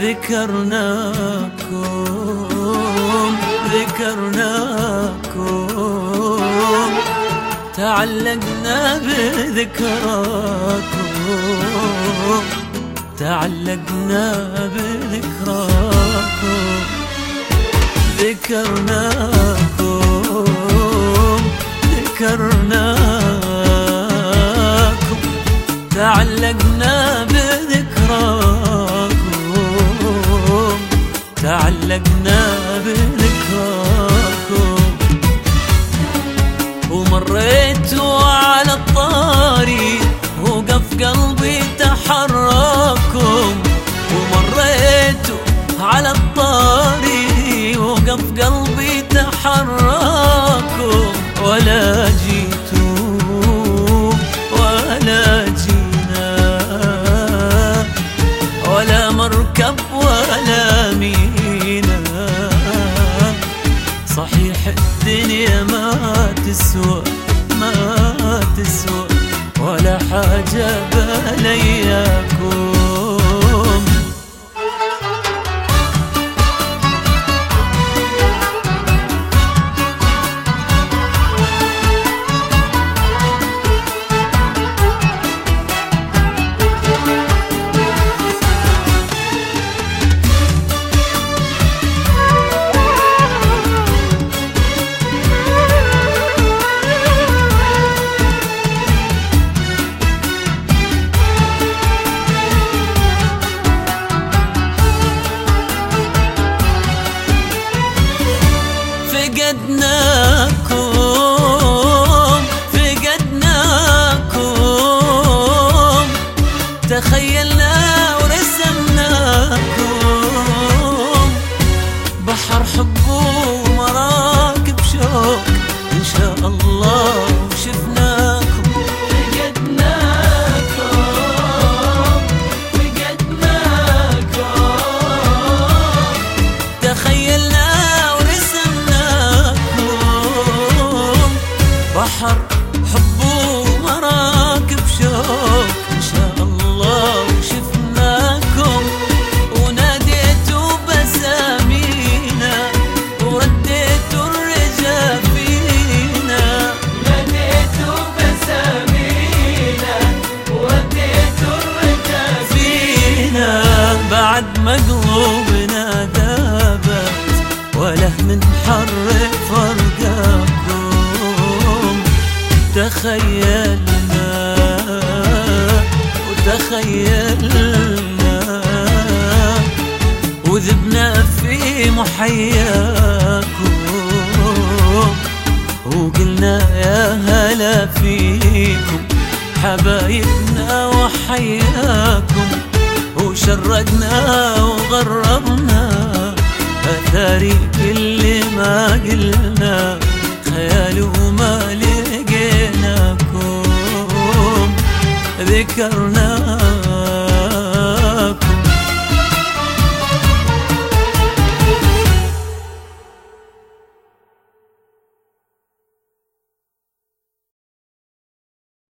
ذكرناكم ذكرناكم. تعلقنا بذكراكم تعلقنا بذكراكم. ذكرناكم. تعلقنا بذكراكم ومريت على الطاري وقف قلبي تحركم. ومريت على الطاري وقف قلبي تحركم. ولا الدنيا ما تسوى ما تسوى ولا حاجة بلياكم فقدناكم فقدناكم. تخيلنا ورسمناكم. بحر حب ومراكب شوق إن شاء الله وشفناكم بحر حب ومراكب شوق إن شاء الله وشفناكم وناديتوا بسامينا ورديتوا الرجا فينا. ناديتوا بسامينا ورديتوا الرجا فينا. بعد مقلوبنا ذابت وله من حر فرقاكم تخيلنا وتخيلنا. وذبنا في محياكم وقلنا يا هلا فيكم حبايبنا وحياكم وشرقنا وغربنا. أثاري كل ما قلنا خيال وما لقيناكم ذكرناكم